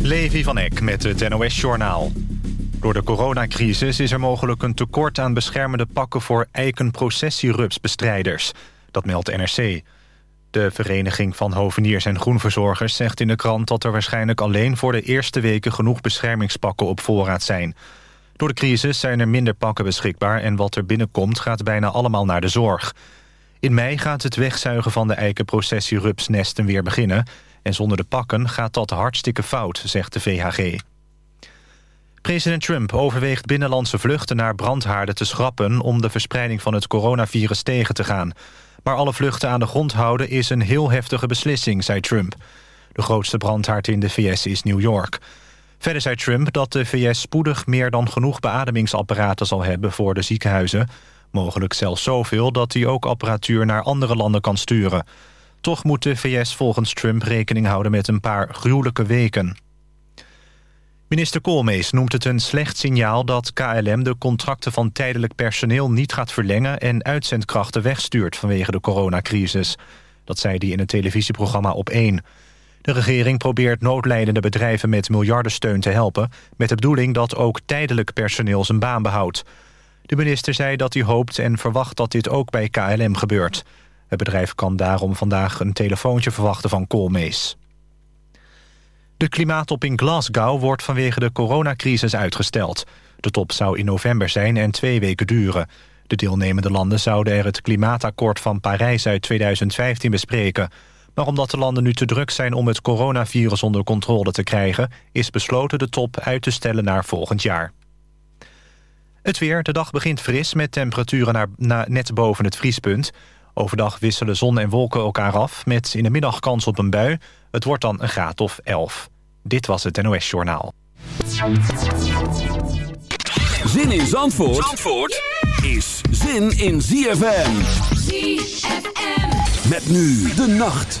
Levi van Eck met het NOS-journaal. Door de coronacrisis is er mogelijk een tekort aan beschermende pakken... voor eikenprocessierupsbestrijders. Dat meldt NRC. De Vereniging van Hoveniers en Groenverzorgers zegt in de krant... dat er waarschijnlijk alleen voor de eerste weken genoeg beschermingspakken op voorraad zijn. Door de crisis zijn er minder pakken beschikbaar... en wat er binnenkomt gaat bijna allemaal naar de zorg. In mei gaat het wegzuigen van de eikenprocessierupsnesten weer beginnen... en zonder de pakken gaat dat hartstikke fout, zegt de VHG. President Trump overweegt binnenlandse vluchten naar brandhaarden te schrappen... om de verspreiding van het coronavirus tegen te gaan... Maar alle vluchten aan de grond houden is een heel heftige beslissing, zei Trump. De grootste brandhaard in de VS is New York. Verder zei Trump dat de VS spoedig meer dan genoeg beademingsapparaten zal hebben voor de ziekenhuizen. Mogelijk zelfs zoveel dat hij ook apparatuur naar andere landen kan sturen. Toch moet de VS volgens Trump rekening houden met een paar gruwelijke weken. Minister Koolmees noemt het een slecht signaal dat KLM de contracten van tijdelijk personeel niet gaat verlengen en uitzendkrachten wegstuurt vanwege de coronacrisis. Dat zei hij in een televisieprogramma op 1. De regering probeert noodlijdende bedrijven met miljardensteun te helpen... met de bedoeling dat ook tijdelijk personeel zijn baan behoudt. De minister zei dat hij hoopt en verwacht dat dit ook bij KLM gebeurt. Het bedrijf kan daarom vandaag een telefoontje verwachten van Koolmees. De klimaattop in Glasgow wordt vanwege de coronacrisis uitgesteld. De top zou in november zijn en twee weken duren. De deelnemende landen zouden er het klimaatakkoord van Parijs uit 2015 bespreken. Maar omdat de landen nu te druk zijn om het coronavirus onder controle te krijgen... is besloten de top uit te stellen naar volgend jaar. Het weer. De dag begint fris met temperaturen naar, net boven het vriespunt. Overdag wisselen zon en wolken elkaar af... met in de middag kans op een bui. Het wordt dan een graad of 11. Dit was het NOS Journaal. Zin in Zandvoort, Zandvoort is zin in ZFM. ZFM. Met nu de nacht.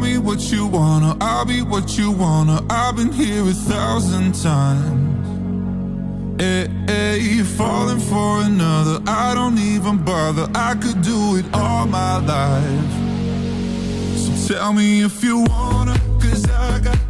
What you wanna. I'll be what you wanna. I've been here a thousand times. Eh, eh, hey, hey, falling for another. I don't even bother. I could do it all my life. So tell me if you wanna, cause I got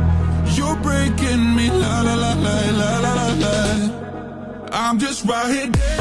breaking me, la la la la la la la. I'm just right here.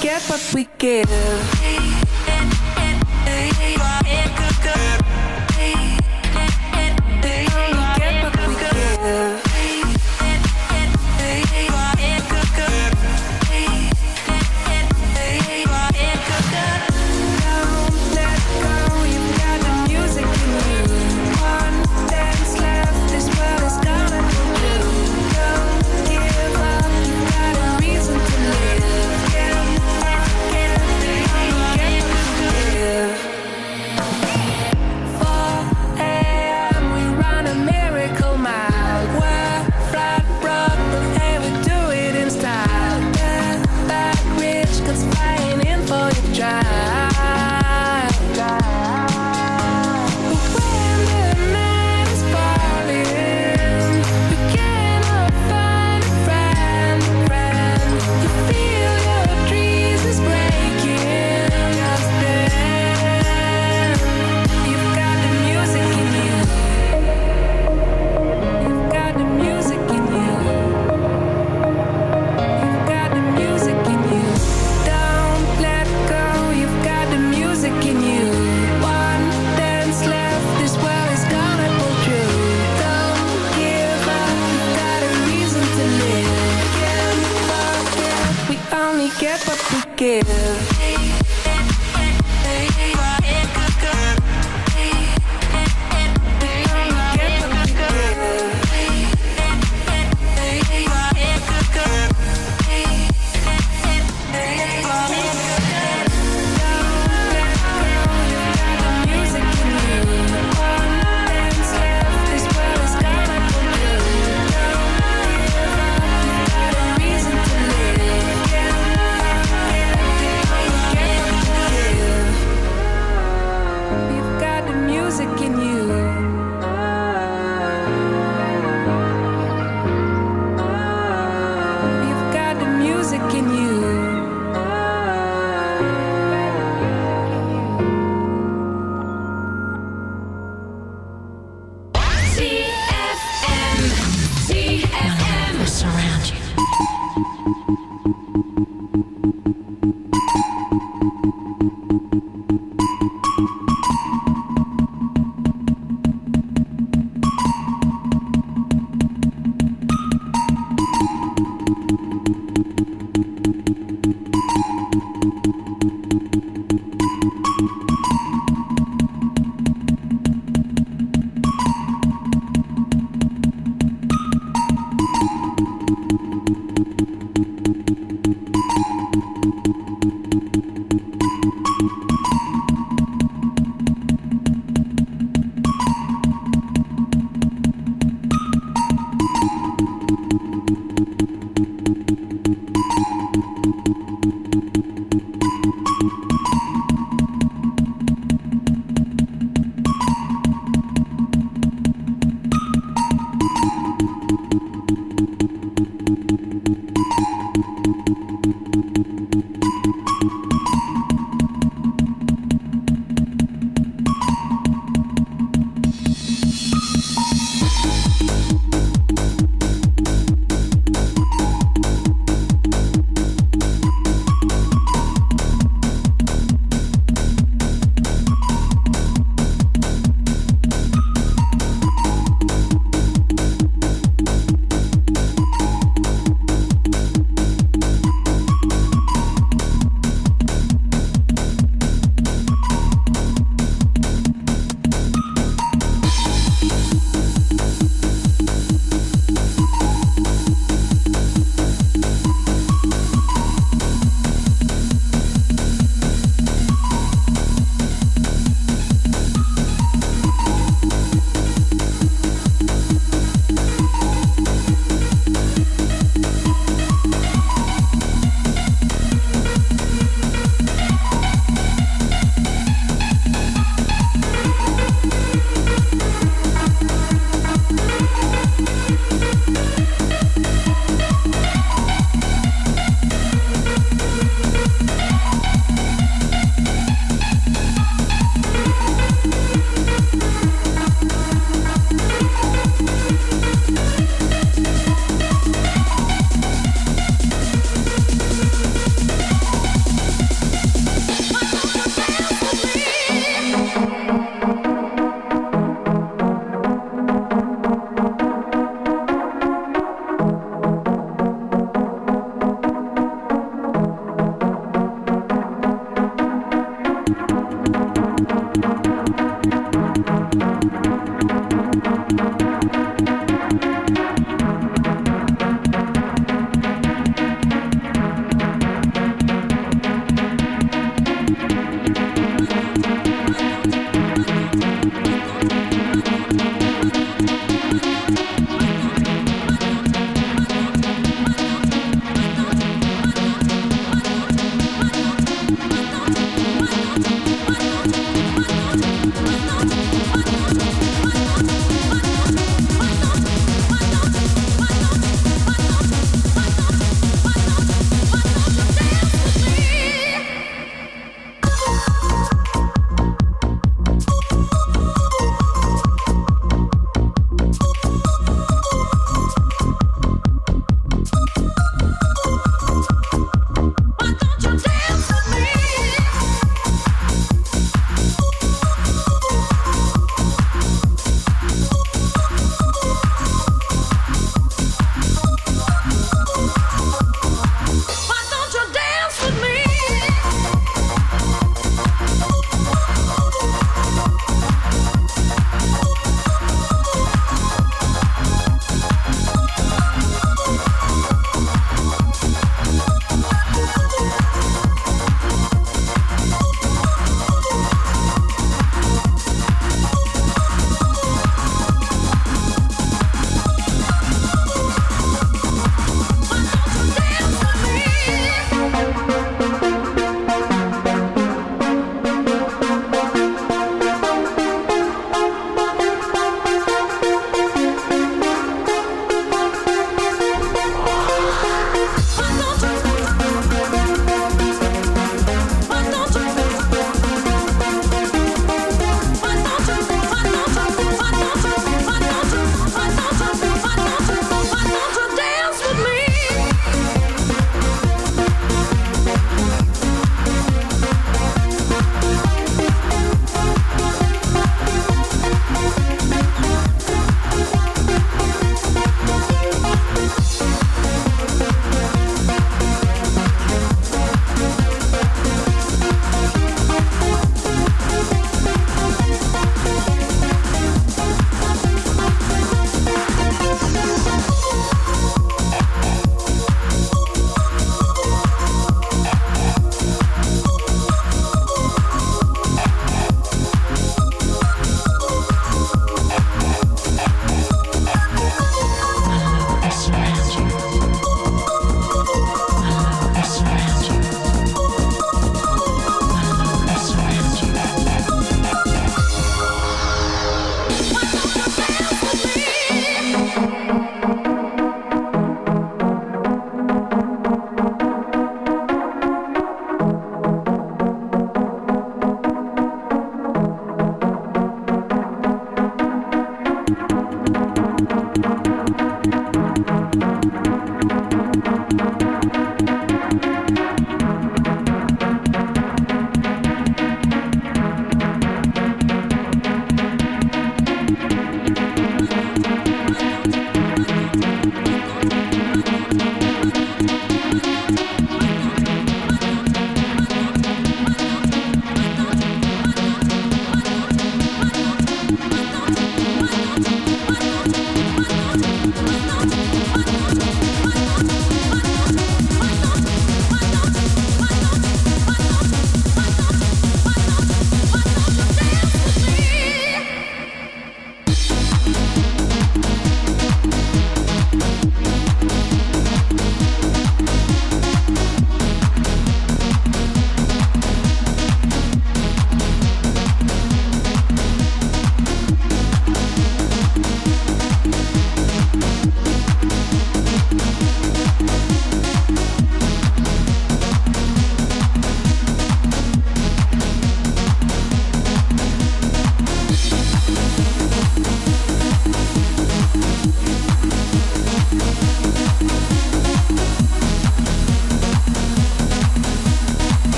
get what we give.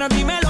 pero dímelo.